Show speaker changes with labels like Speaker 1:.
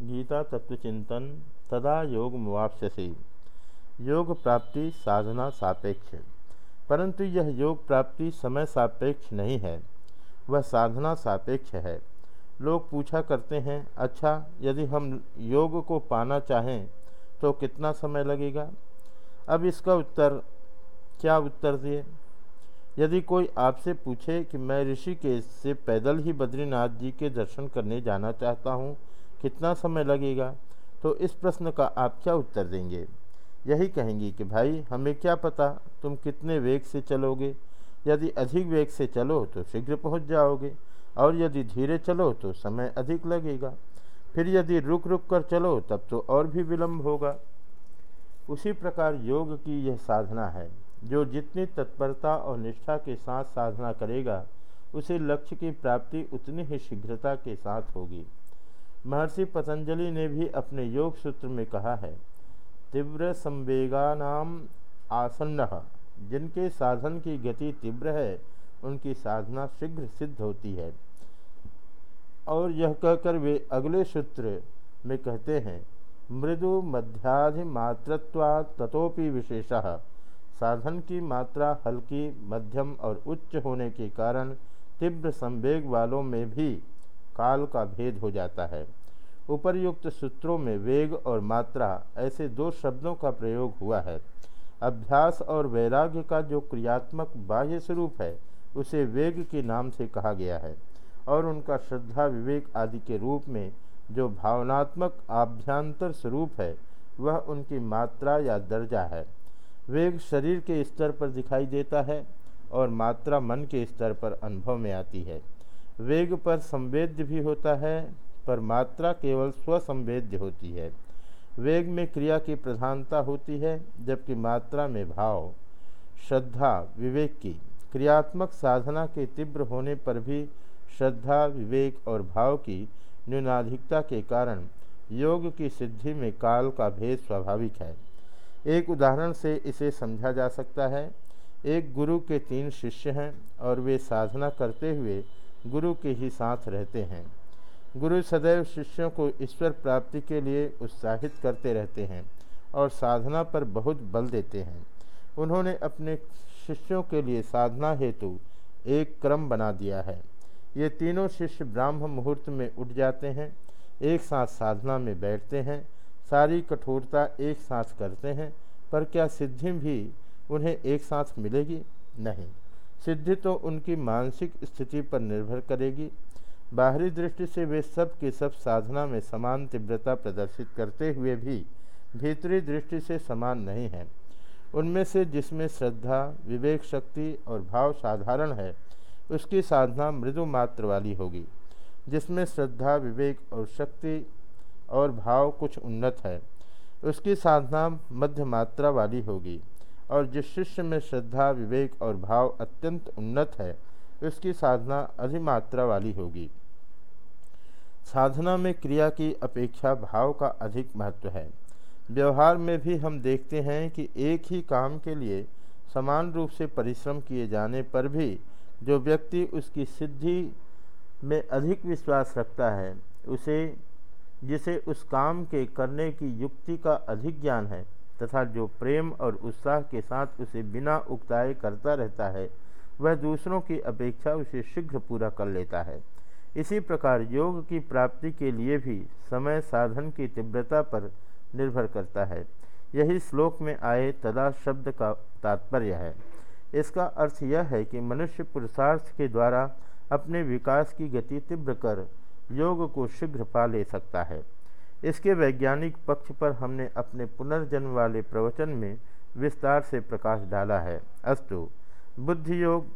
Speaker 1: गीता तत्वचिंतन तदा योग मुआवस्य योग प्राप्ति साधना सापेक्ष। परंतु यह योग प्राप्ति समय सापेक्ष नहीं है। वह साधना सापेक्ष है। लोग पूछा करते हैं अच्छा यदि हम योग को पाना चाहें तो कितना समय लगेगा? अब इसका उत्तर, क्या उत्तर दिए? यदि कोई आपसे पूछे कि मैं ऋषिकेश से पैदल ही बद्रीनाथ जी के दर्शन करने जाना चाहता हूँ कितना समय लगेगा? तो इस प्रश्न का आप क्या उत्तर देंगे? यही कहेंगी कि भाई, हमें क्या पता तुम कितने वेग से चलोगे? यदि अधिक वेग से चलो तो शीघ्र पहुँच जाओगे, और यदि धीरे चलो तो समय अधिक लगेगा। फिर यदि रुक रुक कर चलो तब तो और भी विलम्ब होगा। उसी प्रकार योग की यह साधना है। जो जितनी तत्परता और निष्ठा के साथ साधना करेगा, उसे लक्ष्य की प्राप्ति उतनी ही शीघ्रता के साथ होगी। महर्षि पतंजलि ने भी अपने योग सूत्र में कहा है, तीव्र संवेगा आसन्न, जिनके साधन की गति तीव्र है, उनकी साधना शीघ्र सिद्ध होती है। और यह कहकर वे अगले सूत्र में कहते हैं, मृदु मध्याधिमात्रत्वा तथोपि विशेषः। साधन की मात्रा हल्की, मध्यम और उच्च होने के कारण तीव्र संवेग वालों में भी काल का भेद हो जाता है। उपर्युक्त सूत्रों में वेग और मात्रा ऐसे दो शब्दों का प्रयोग हुआ है। अभ्यास और वैराग्य का जो क्रियात्मक बाह्य स्वरूप है, उसे वेग के नाम से कहा गया है और उनका श्रद्धा विवेक आदि के रूप में जो भावनात्मक आभ्यंतर स्वरूप है, वह उनकी मात्रा या दर्जा है। वेग शरीर के स्तर पर दिखाई देता है और मात्रा मन के स्तर पर अनुभव में आती है। वेग पर संवेद्य भी होता है, पर मात्रा केवल स्वसंवेद्य होती है। वेग में क्रिया की प्रधानता होती है, जबकि मात्रा में भाव, श्रद्धा, विवेक की। क्रियात्मक साधना के तीव्र होने पर भी श्रद्धा, विवेक और भाव की न्यूनाधिकता के कारण योग की सिद्धि में काल का भेद स्वाभाविक है। एक उदाहरण से इसे समझा जा सकता है। एक गुरु के तीन शिष्य हैं और वे साधना करते हुए गुरु के ही साथ रहते हैं। गुरु सदैव शिष्यों को ईश्वर प्राप्ति के लिए उत्साहित करते रहते हैं और साधना पर बहुत बल देते हैं। उन्होंने अपने शिष्यों के लिए साधना हेतु एक क्रम बना दिया है। ये तीनों शिष्य ब्राह्म मुहूर्त में उठ जाते हैं, एक साथ साधना में बैठते हैं, सारी कठोरता एक साथ करते हैं, पर क्या सिद्धि भी उन्हें एक साथ मिलेगी? नहीं। सिद्धि तो उनकी मानसिक स्थिति पर निर्भर करेगी। बाहरी दृष्टि से वे सब के सब साधना में समान तीव्रता प्रदर्शित करते हुए भी भीतरी दृष्टि से समान नहीं है। उनमें से जिसमें श्रद्धा, विवेक शक्ति और भाव साधारण है, उसकी साधना मृदु मात्र वाली होगी, जिसमें श्रद्धा, विवेक और शक्ति और भाव कुछ उन्नत है, उसकी साधना मध्य मात्रा वाली होगी। और जिस शिष्य में श्रद्धा, विवेक और भाव अत्यंत उन्नत है, उसकी साधना अधिमात्रा वाली होगी। साधना में क्रिया की अपेक्षा भाव का अधिक महत्व है। व्यवहार में भी हम देखते हैं कि एक ही काम के लिए समान रूप से परिश्रम किए जाने पर भी जो व्यक्ति उसकी सिद्धि में अधिक विश्वास रखता है, उसे, जिसे उस काम के करने की युक्ति का अधिक ज्ञान है। तथा जो प्रेम और उत्साह के साथ उसे बिना उकताए करता रहता है, वह दूसरों की अपेक्षा उसे शीघ्र पूरा कर लेता है। इसी प्रकार योग की प्राप्ति के लिए भी समय साधन की तीव्रता पर निर्भर करता है। यही श्लोक में आए तदा शब्द का तात्पर्य है। इसका अर्थ यह है कि मनुष्य पुरुषार्थ के द्वारा अपने विकास की गति तीव्र कर योग को शीघ्र पा ले सकता है। इसके वैज्ञानिक पक्ष पर हमने अपने पुनर्जन्म वाले प्रवचन में विस्तार से प्रकाश डाला है। अस्तु बुद्धि योग